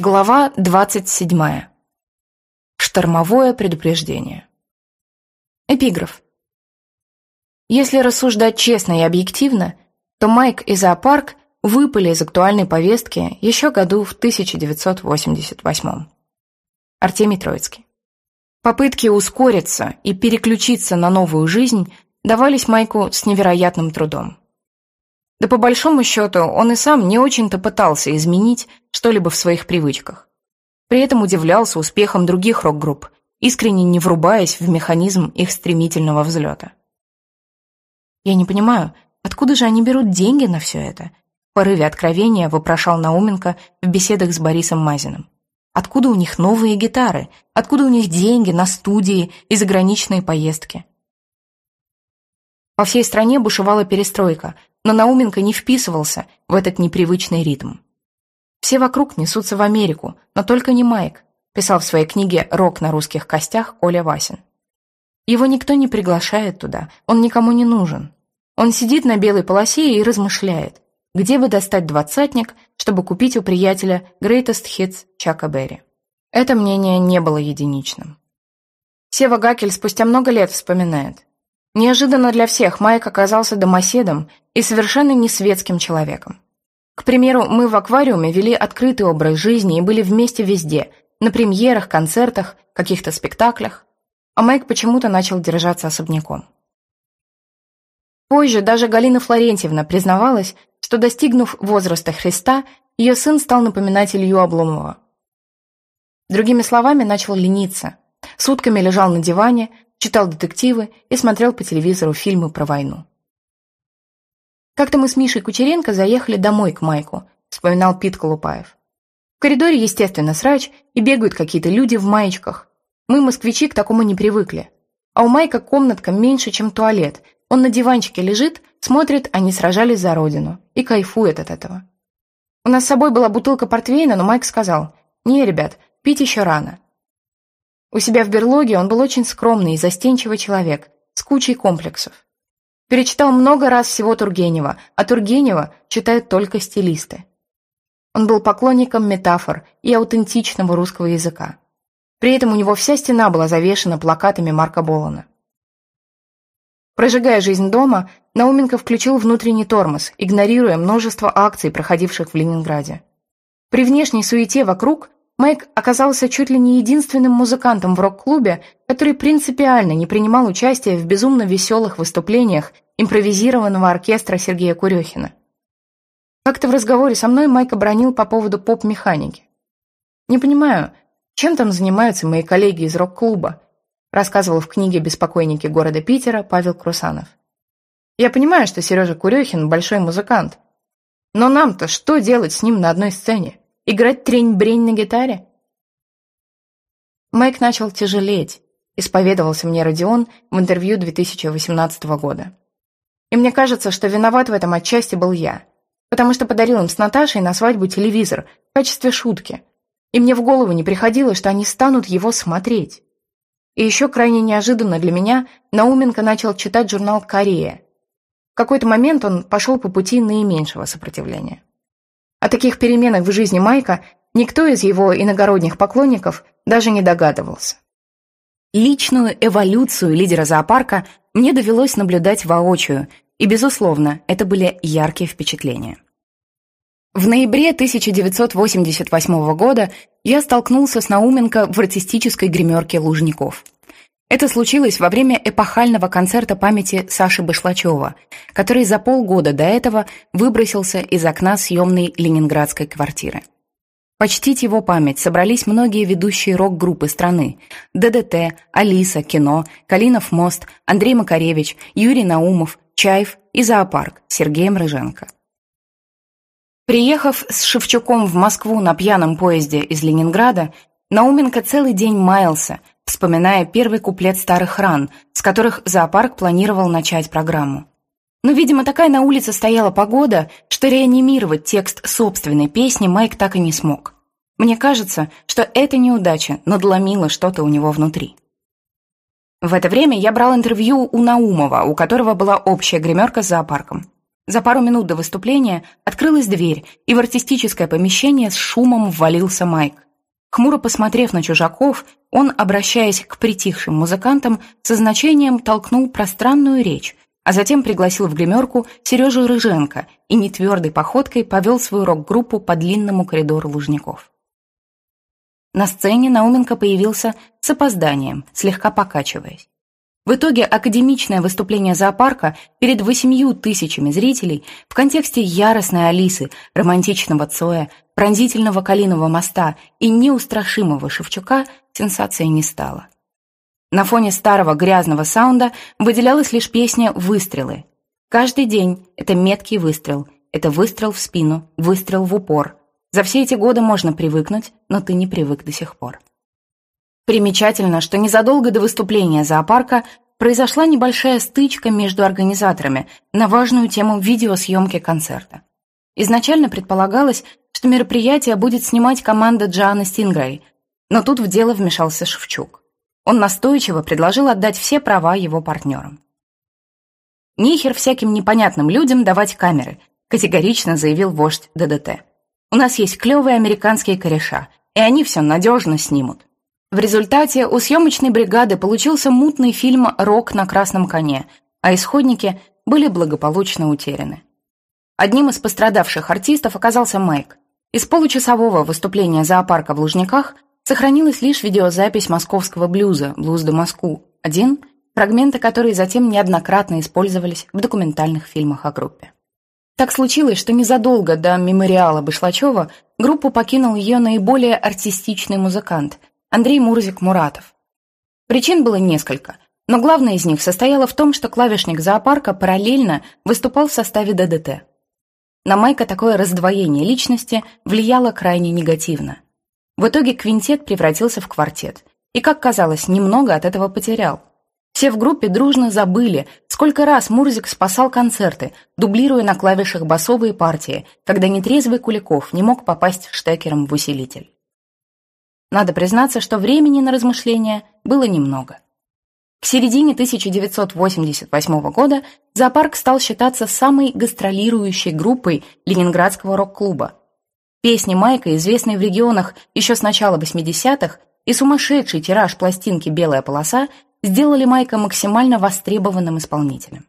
Глава 27. Штормовое предупреждение. Эпиграф. Если рассуждать честно и объективно, то Майк и зоопарк выпали из актуальной повестки еще году в 1988. Артемий Троицкий. Попытки ускориться и переключиться на новую жизнь давались Майку с невероятным трудом. Да по большому счету, он и сам не очень-то пытался изменить что-либо в своих привычках. При этом удивлялся успехам других рок-групп, искренне не врубаясь в механизм их стремительного взлета. «Я не понимаю, откуда же они берут деньги на все это?» В порыве откровения вопрошал Науменко в беседах с Борисом Мазиным. «Откуда у них новые гитары? Откуда у них деньги на студии и заграничные поездки?» По всей стране бушевала перестройка, но Науменко не вписывался в этот непривычный ритм. «Все вокруг несутся в Америку, но только не Майк», писал в своей книге «Рок на русских костях» Коля Васин. Его никто не приглашает туда, он никому не нужен. Он сидит на белой полосе и размышляет, где бы достать двадцатник, чтобы купить у приятеля Greatest Hits Чака Берри. Это мнение не было единичным. Сева Гакель спустя много лет вспоминает. Неожиданно для всех Майк оказался домоседом и совершенно не светским человеком. К примеру, мы в аквариуме вели открытый образ жизни и были вместе везде, на премьерах, концертах, каких-то спектаклях, а Майк почему-то начал держаться особняком. Позже даже Галина Флорентьевна признавалась, что, достигнув возраста Христа, ее сын стал напоминать Илью Обломова. Другими словами, начал лениться, сутками лежал на диване, читал детективы и смотрел по телевизору фильмы про войну. Как-то мы с Мишей Кучеренко заехали домой к Майку, вспоминал Пит Колупаев. В коридоре, естественно, срач, и бегают какие-то люди в маечках. Мы, москвичи, к такому не привыкли. А у Майка комнатка меньше, чем туалет. Он на диванчике лежит, смотрит, они сражались за родину. И кайфует от этого. У нас с собой была бутылка портвейна, но Майк сказал, «Не, ребят, пить еще рано. У себя в берлоге он был очень скромный и застенчивый человек, с кучей комплексов. Перечитал много раз всего Тургенева, а Тургенева читают только стилисты. Он был поклонником метафор и аутентичного русского языка. При этом у него вся стена была завешена плакатами Марка Болана. Прожигая жизнь дома, Науменко включил внутренний тормоз, игнорируя множество акций, проходивших в Ленинграде. При внешней суете вокруг Майк оказался чуть ли не единственным музыкантом в рок-клубе, который принципиально не принимал участия в безумно веселых выступлениях импровизированного оркестра Сергея Курехина. Как-то в разговоре со мной Майк обронил по поводу поп-механики. «Не понимаю, чем там занимаются мои коллеги из рок-клуба?» рассказывал в книге «Беспокойники города Питера» Павел Крусанов. «Я понимаю, что Сережа Курехин большой музыкант, но нам-то что делать с ним на одной сцене? Играть трень-брень на гитаре? Майк начал тяжелеть, исповедовался мне Родион в интервью 2018 года. И мне кажется, что виноват в этом отчасти был я, потому что подарил им с Наташей на свадьбу телевизор в качестве шутки, и мне в голову не приходило, что они станут его смотреть. И еще крайне неожиданно для меня Науменко начал читать журнал «Корея». В какой-то момент он пошел по пути наименьшего сопротивления. О таких переменах в жизни Майка никто из его иногородних поклонников даже не догадывался. Личную эволюцию лидера зоопарка мне довелось наблюдать воочию, и, безусловно, это были яркие впечатления. В ноябре 1988 года я столкнулся с Науменко в артистической гримерке Лужников – это случилось во время эпохального концерта памяти Саши Башлачева, который за полгода до этого выбросился из окна съемной ленинградской квартиры. Почтить его память собрались многие ведущие рок-группы страны – ДДТ, Алиса, Кино, Калинов мост, Андрей Макаревич, Юрий Наумов, Чаев и Зоопарк Сергеем Рыженко. Приехав с Шевчуком в Москву на пьяном поезде из Ленинграда, Науменко целый день маялся, вспоминая первый куплет «Старых ран», с которых зоопарк планировал начать программу. Но, видимо, такая на улице стояла погода, что реанимировать текст собственной песни Майк так и не смог. Мне кажется, что эта неудача надломила что-то у него внутри. В это время я брал интервью у Наумова, у которого была общая гримерка с зоопарком. За пару минут до выступления открылась дверь, и в артистическое помещение с шумом ввалился Майк. Хмуро посмотрев на чужаков, он, обращаясь к притихшим музыкантам, со значением толкнул пространную речь, а затем пригласил в гримерку Сережу Рыженко и нетвердой походкой повел свою рок-группу по длинному коридору Лужников. На сцене Науменко появился с опозданием, слегка покачиваясь. В итоге академичное выступление зоопарка перед восемью тысячами зрителей в контексте яростной Алисы, романтичного Цоя, пронзительного Калиного моста и неустрашимого Шевчука сенсацией не стало. На фоне старого грязного саунда выделялась лишь песня «Выстрелы». Каждый день это меткий выстрел, это выстрел в спину, выстрел в упор. За все эти годы можно привыкнуть, но ты не привык до сих пор. Примечательно, что незадолго до выступления зоопарка произошла небольшая стычка между организаторами на важную тему видеосъемки концерта. Изначально предполагалось, что мероприятие будет снимать команда Джоанны Стингрей, но тут в дело вмешался Шевчук. Он настойчиво предложил отдать все права его партнерам. «Нихер всяким непонятным людям давать камеры», категорично заявил вождь ДДТ. «У нас есть клевые американские кореша, и они все надежно снимут». В результате у съемочной бригады получился мутный фильм «Рок на красном коне», а исходники были благополучно утеряны. Одним из пострадавших артистов оказался Майк. Из получасового выступления зоопарка в Лужниках сохранилась лишь видеозапись московского блюза «Блюз до Москву», один, фрагменты которой затем неоднократно использовались в документальных фильмах о группе. Так случилось, что незадолго до мемориала Башлачева группу покинул ее наиболее артистичный музыкант – Андрей Мурзик-Муратов. Причин было несколько, но главная из них состояла в том, что клавишник зоопарка параллельно выступал в составе ДДТ. На Майка такое раздвоение личности влияло крайне негативно. В итоге квинтет превратился в квартет, и, как казалось, немного от этого потерял. Все в группе дружно забыли, сколько раз Мурзик спасал концерты, дублируя на клавишах басовые партии, когда нетрезвый Куликов не мог попасть штекером в усилитель. Надо признаться, что времени на размышления было немного. К середине 1988 года зоопарк стал считаться самой гастролирующей группой ленинградского рок-клуба. Песни Майка, известные в регионах еще с начала 80-х, и сумасшедший тираж пластинки «Белая полоса» сделали Майка максимально востребованным исполнителем.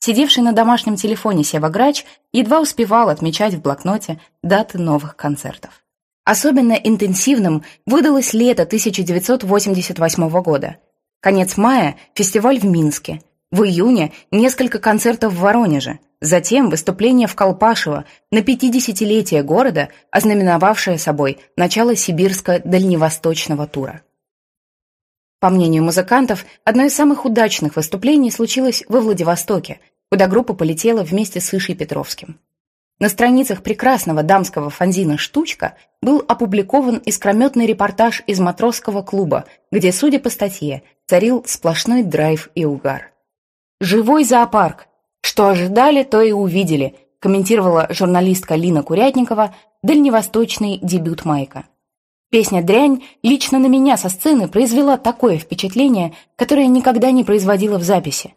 Сидевший на домашнем телефоне Сева Грач едва успевал отмечать в блокноте даты новых концертов. Особенно интенсивным выдалось лето 1988 года. Конец мая – фестиваль в Минске. В июне – несколько концертов в Воронеже. Затем выступление в Колпашево на 50-летие города, ознаменовавшее собой начало сибирско-дальневосточного тура. По мнению музыкантов, одно из самых удачных выступлений случилось во Владивостоке, куда группа полетела вместе с Ишей Петровским. На страницах прекрасного дамского фанзина «Штучка» был опубликован искрометный репортаж из матросского клуба, где, судя по статье, царил сплошной драйв и угар. «Живой зоопарк! Что ожидали, то и увидели», комментировала журналистка Лина Курятникова дальневосточный дебют Майка. Песня «Дрянь» лично на меня со сцены произвела такое впечатление, которое никогда не производила в записи.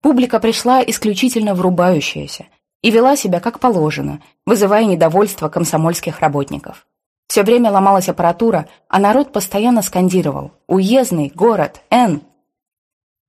Публика пришла исключительно врубающаяся – и вела себя как положено, вызывая недовольство комсомольских работников. Все время ломалась аппаратура, а народ постоянно скандировал «Уездный, город, Н».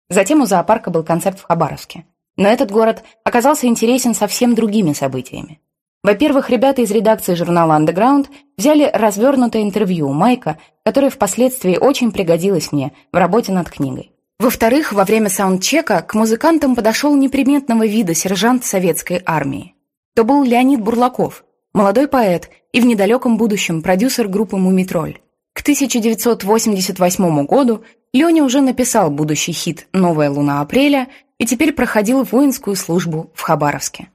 Затем у зоопарка был концерт в Хабаровске. Но этот город оказался интересен совсем другими событиями. Во-первых, ребята из редакции журнала Underground взяли развернутое интервью у Майка, которое впоследствии очень пригодилось мне в работе над книгой. Во-вторых, во время саундчека к музыкантам подошел неприметного вида сержант советской армии. То был Леонид Бурлаков, молодой поэт и в недалеком будущем продюсер группы «Мумитроль». К 1988 году Леня уже написал будущий хит «Новая луна апреля» и теперь проходил воинскую службу в Хабаровске.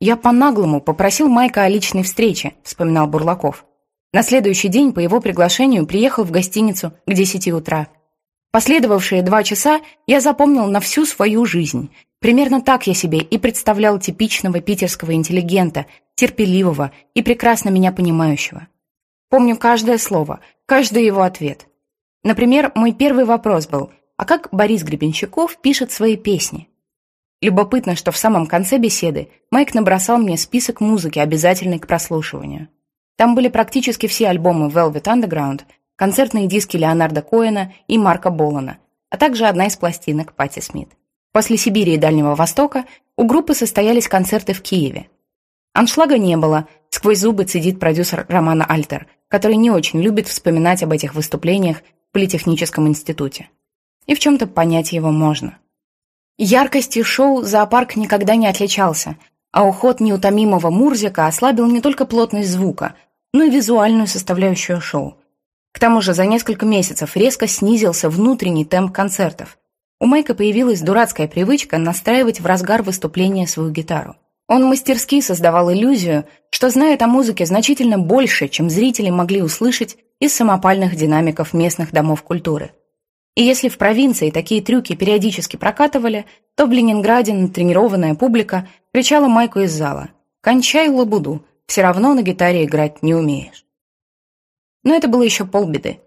«Я по-наглому попросил Майка о личной встрече», — вспоминал Бурлаков. На следующий день по его приглашению приехал в гостиницу к 10 утра — Последовавшие два часа я запомнил на всю свою жизнь. Примерно так я себе и представлял типичного питерского интеллигента, терпеливого и прекрасно меня понимающего. Помню каждое слово, каждый его ответ. Например, мой первый вопрос был, а как Борис Гребенщиков пишет свои песни? Любопытно, что в самом конце беседы Майк набросал мне список музыки, обязательный к прослушиванию. Там были практически все альбомы Velvet Underground, концертные диски Леонарда Коэна и Марка Болана, а также одна из пластинок Пати Смит. После Сибири и Дальнего Востока у группы состоялись концерты в Киеве. Аншлага не было, сквозь зубы цедит продюсер Романа Альтер, который не очень любит вспоминать об этих выступлениях в Политехническом институте. И в чем-то понять его можно. Яркостью шоу зоопарк никогда не отличался, а уход неутомимого Мурзика ослабил не только плотность звука, но и визуальную составляющую шоу. К тому же за несколько месяцев резко снизился внутренний темп концертов. У Майка появилась дурацкая привычка настраивать в разгар выступления свою гитару. Он мастерски создавал иллюзию, что знает о музыке значительно больше, чем зрители могли услышать из самопальных динамиков местных домов культуры. И если в провинции такие трюки периодически прокатывали, то в Ленинграде натренированная публика кричала Майку из зала «Кончай лабуду, все равно на гитаре играть не умеешь». Но это было еще полбеды.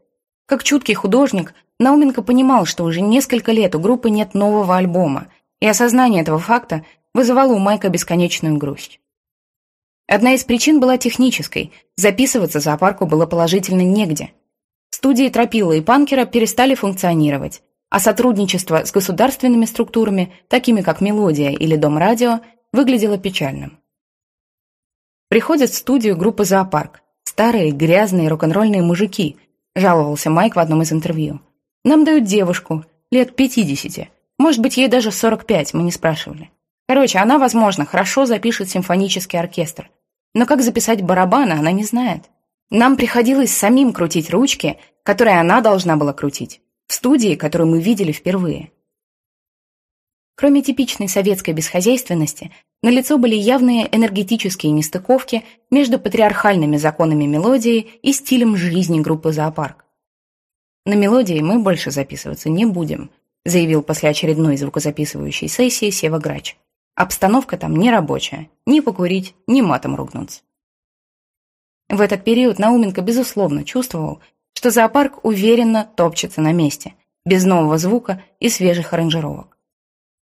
Как чуткий художник, Науменко понимал, что уже несколько лет у группы нет нового альбома, и осознание этого факта вызывало у Майка бесконечную грусть. Одна из причин была технической, записываться зоопарку было положительно негде. Студии Тропила и Панкера перестали функционировать, а сотрудничество с государственными структурами, такими как «Мелодия» или «Дом радио», выглядело печальным. Приходят в студию группы «Зоопарк», Старые, грязные рок-н-ролльные мужики, жаловался Майк в одном из интервью. Нам дают девушку, лет пятидесяти. Может быть, ей даже сорок пять, мы не спрашивали. Короче, она, возможно, хорошо запишет симфонический оркестр. Но как записать барабаны, она не знает. Нам приходилось самим крутить ручки, которые она должна была крутить, в студии, которую мы видели впервые. Кроме типичной советской бесхозяйственности, налицо были явные энергетические нестыковки между патриархальными законами мелодии и стилем жизни группы «Зоопарк». «На мелодии мы больше записываться не будем», заявил после очередной звукозаписывающей сессии Сева Грач. «Обстановка там не рабочая, ни покурить, ни матом ругнуться». В этот период Науменко безусловно чувствовал, что зоопарк уверенно топчется на месте, без нового звука и свежих аранжировок.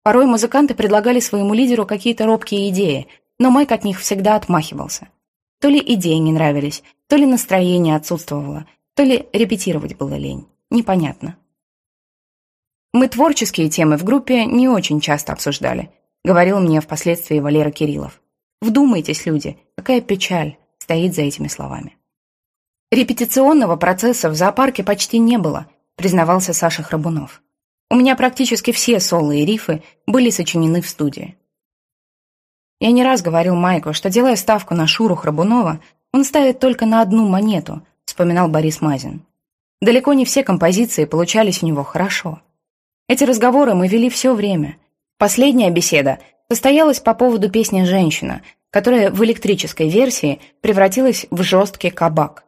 Порой музыканты предлагали своему лидеру какие-то робкие идеи, но Майк от них всегда отмахивался. То ли идеи не нравились, то ли настроение отсутствовало, то ли репетировать было лень. Непонятно. Мы творческие темы в группе не очень часто обсуждали, говорил мне впоследствии Валера Кириллов. Вдумайтесь, люди, какая печаль стоит за этими словами. Репетиционного процесса в зоопарке почти не было, признавался Саша Храбунов. У меня практически все соло и рифы были сочинены в студии. Я не раз говорил Майку, что, делая ставку на Шуру Храбунова, он ставит только на одну монету, вспоминал Борис Мазин. Далеко не все композиции получались у него хорошо. Эти разговоры мы вели все время. Последняя беседа состоялась по поводу песни «Женщина», которая в электрической версии превратилась в жесткий кабак.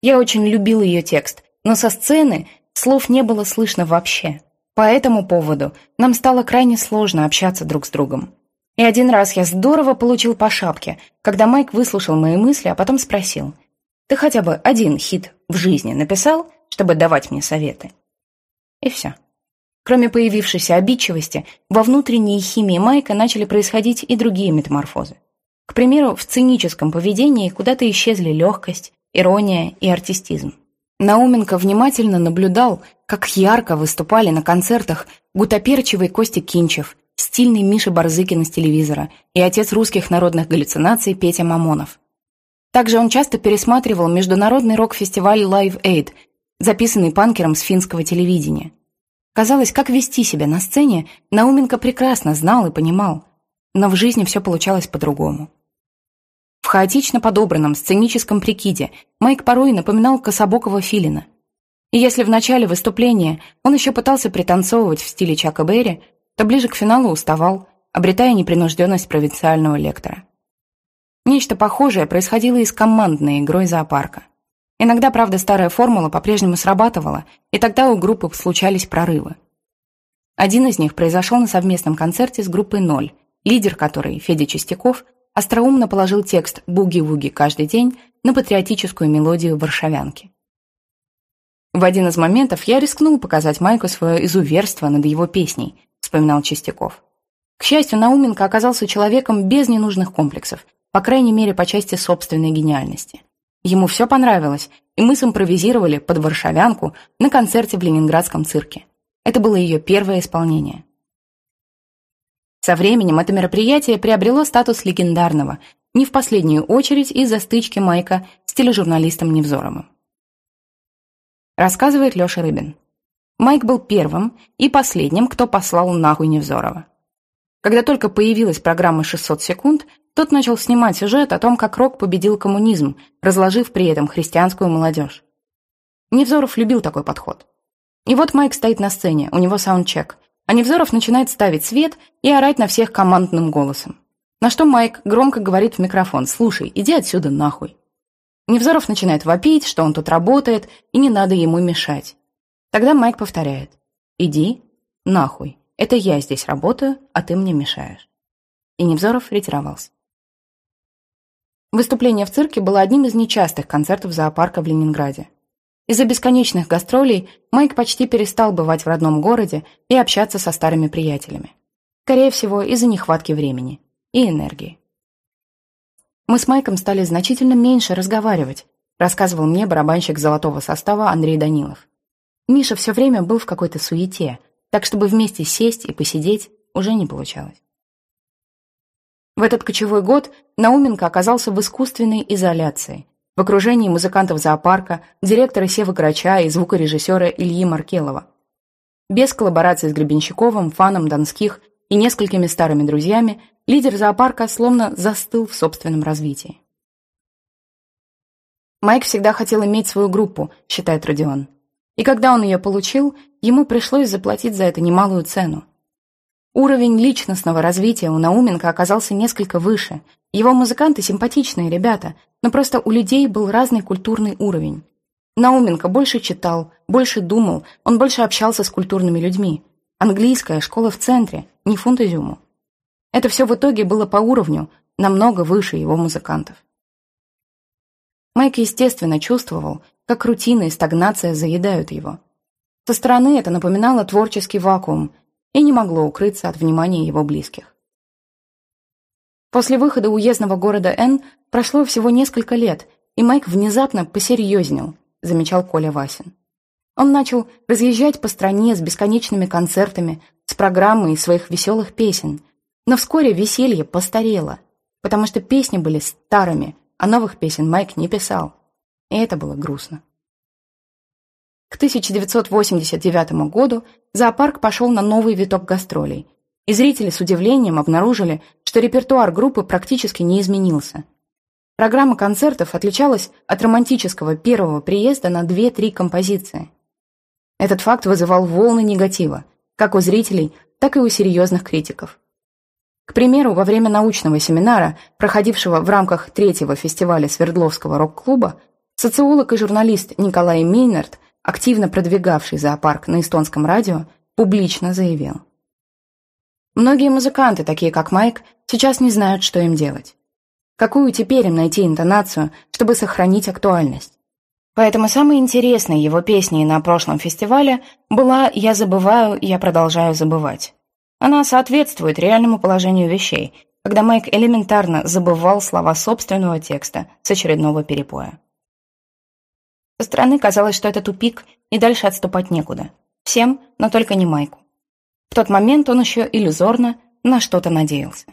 Я очень любил ее текст, но со сцены слов не было слышно вообще. По этому поводу нам стало крайне сложно общаться друг с другом. И один раз я здорово получил по шапке, когда Майк выслушал мои мысли, а потом спросил, «Ты хотя бы один хит в жизни написал, чтобы давать мне советы?» И все. Кроме появившейся обидчивости, во внутренней химии Майка начали происходить и другие метаморфозы. К примеру, в циническом поведении куда-то исчезли легкость, ирония и артистизм. Науменко внимательно наблюдал, как ярко выступали на концертах гутоперчивый Костя Кинчев, стильный Миша Барзыкин из телевизора и отец русских народных галлюцинаций Петя Мамонов. Также он часто пересматривал международный рок-фестиваль Live Aid, записанный панкером с финского телевидения. Казалось, как вести себя на сцене, Науменко прекрасно знал и понимал, но в жизни все получалось по-другому. В хаотично подобранном сценическом прикиде Майк порой напоминал кособокого филина. И если в начале выступления он еще пытался пританцовывать в стиле Чака Берри, то ближе к финалу уставал, обретая непринужденность провинциального лектора. Нечто похожее происходило и с командной игрой зоопарка. Иногда, правда, старая формула по-прежнему срабатывала, и тогда у группы случались прорывы. Один из них произошел на совместном концерте с группой «Ноль», лидер которой, Федя Чистяков, остроумно положил текст «Буги-вуги» каждый день на патриотическую мелодию варшавянки. В один из моментов я рискнул показать Майку свое изуверство над его песней, вспоминал Чистяков. К счастью, Науменко оказался человеком без ненужных комплексов, по крайней мере, по части собственной гениальности. Ему все понравилось, и мы симпровизировали под варшавянку на концерте в Ленинградском цирке. Это было ее первое исполнение. Со временем это мероприятие приобрело статус легендарного, не в последнюю очередь из-за стычки Майка с тележурналистом Невзоровым. Рассказывает Леша Рыбин. Майк был первым и последним, кто послал нахуй Невзорова. Когда только появилась программа «600 секунд», тот начал снимать сюжет о том, как рок победил коммунизм, разложив при этом христианскую молодежь. Невзоров любил такой подход. И вот Майк стоит на сцене, у него саундчек, а Невзоров начинает ставить свет и орать на всех командным голосом. На что Майк громко говорит в микрофон «Слушай, иди отсюда нахуй». Невзоров начинает вопить, что он тут работает, и не надо ему мешать. Тогда Майк повторяет «Иди нахуй, это я здесь работаю, а ты мне мешаешь». И Невзоров ретировался. Выступление в цирке было одним из нечастых концертов зоопарка в Ленинграде. Из-за бесконечных гастролей Майк почти перестал бывать в родном городе и общаться со старыми приятелями. Скорее всего, из-за нехватки времени и энергии. Мы с Майком стали значительно меньше разговаривать, рассказывал мне барабанщик золотого состава Андрей Данилов. Миша все время был в какой-то суете, так чтобы вместе сесть и посидеть уже не получалось. В этот кочевой год Науменко оказался в искусственной изоляции, в окружении музыкантов зоопарка, директора Севы Грача и звукорежиссера Ильи Маркелова. Без коллаборации с Гребенщиковым, фаном Донских и несколькими старыми друзьями, лидер зоопарка словно застыл в собственном развитии. Майк всегда хотел иметь свою группу, считает Родион. И когда он ее получил, ему пришлось заплатить за это немалую цену. Уровень личностного развития у Науменко оказался несколько выше. Его музыканты симпатичные ребята, но просто у людей был разный культурный уровень. Науменко больше читал, больше думал, он больше общался с культурными людьми. Английская школа в центре, не фунт. Это все в итоге было по уровню, намного выше его музыкантов. Майк, естественно, чувствовал, как рутина и стагнация заедают его. Со стороны это напоминало творческий вакуум – и не могло укрыться от внимания его близких. После выхода уездного города Н прошло всего несколько лет, и Майк внезапно посерьезнел, замечал Коля Васин. Он начал разъезжать по стране с бесконечными концертами, с программой своих веселых песен. Но вскоре веселье постарело, потому что песни были старыми, а новых песен Майк не писал. И это было грустно. К 1989 году зоопарк пошел на новый виток гастролей, и зрители с удивлением обнаружили, что репертуар группы практически не изменился. Программа концертов отличалась от романтического первого приезда на 2-3 композиции. Этот факт вызывал волны негатива, как у зрителей, так и у серьезных критиков. К примеру, во время научного семинара, проходившего в рамках третьего фестиваля Свердловского рок-клуба, социолог и журналист Николай Мейнард активно продвигавший зоопарк на эстонском радио, публично заявил. Многие музыканты, такие как Майк, сейчас не знают, что им делать. Какую теперь им найти интонацию, чтобы сохранить актуальность? Поэтому самой интересной его песней на прошлом фестивале была «Я забываю, я продолжаю забывать». Она соответствует реальному положению вещей, когда Майк элементарно забывал слова собственного текста с очередного перепоя. Со стороны казалось, что это тупик, и дальше отступать некуда. Всем, но только не Майку. В тот момент он еще иллюзорно на что-то надеялся.